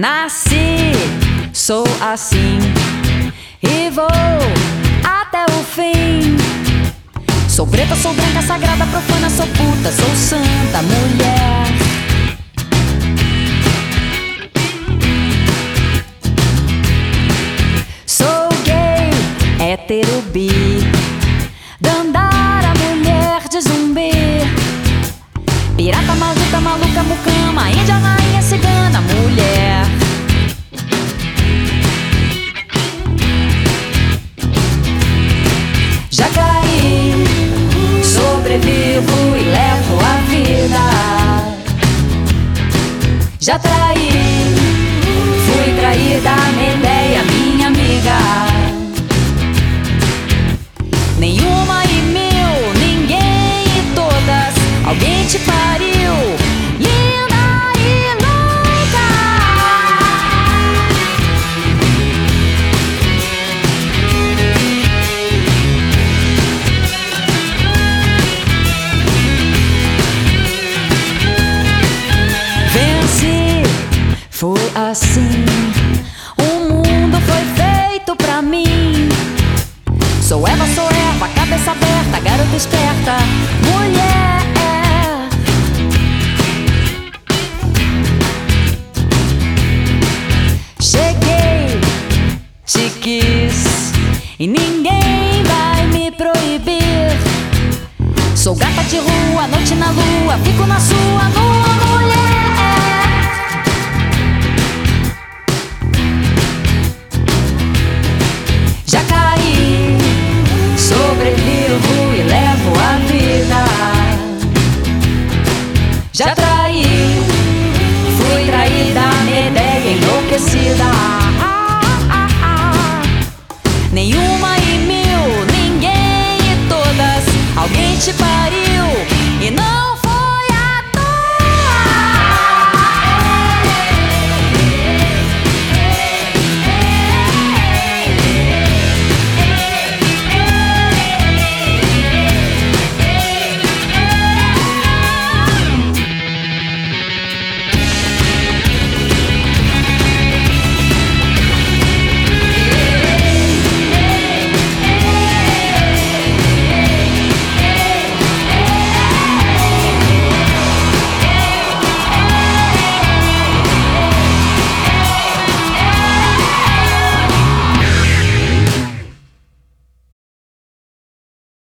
Nasci, sou assim e vou até o fim. Sou preta, sou branca, sagrada, profana, sou puta, sou santa, mulher. Sou gay, hétero, bi, dandara, mulher de zumbi. Pirata, maldita, maluca, mucama, índia, rainha, cigana, mulher. Já traí, fui traída, Medeia, minha amiga. Nenhuma e mil, ninguém e todas, alguém te pariu. Foi assim. O mundo foi feito pra mim. Sou Eva, sou Eva, cabeça aberta, garota esperta, mulher. Cheguei, te quis e ninguém vai me proibir. Sou gata de rua, noite na lua, fico na sua, nua mulher. Já traí, fui traída.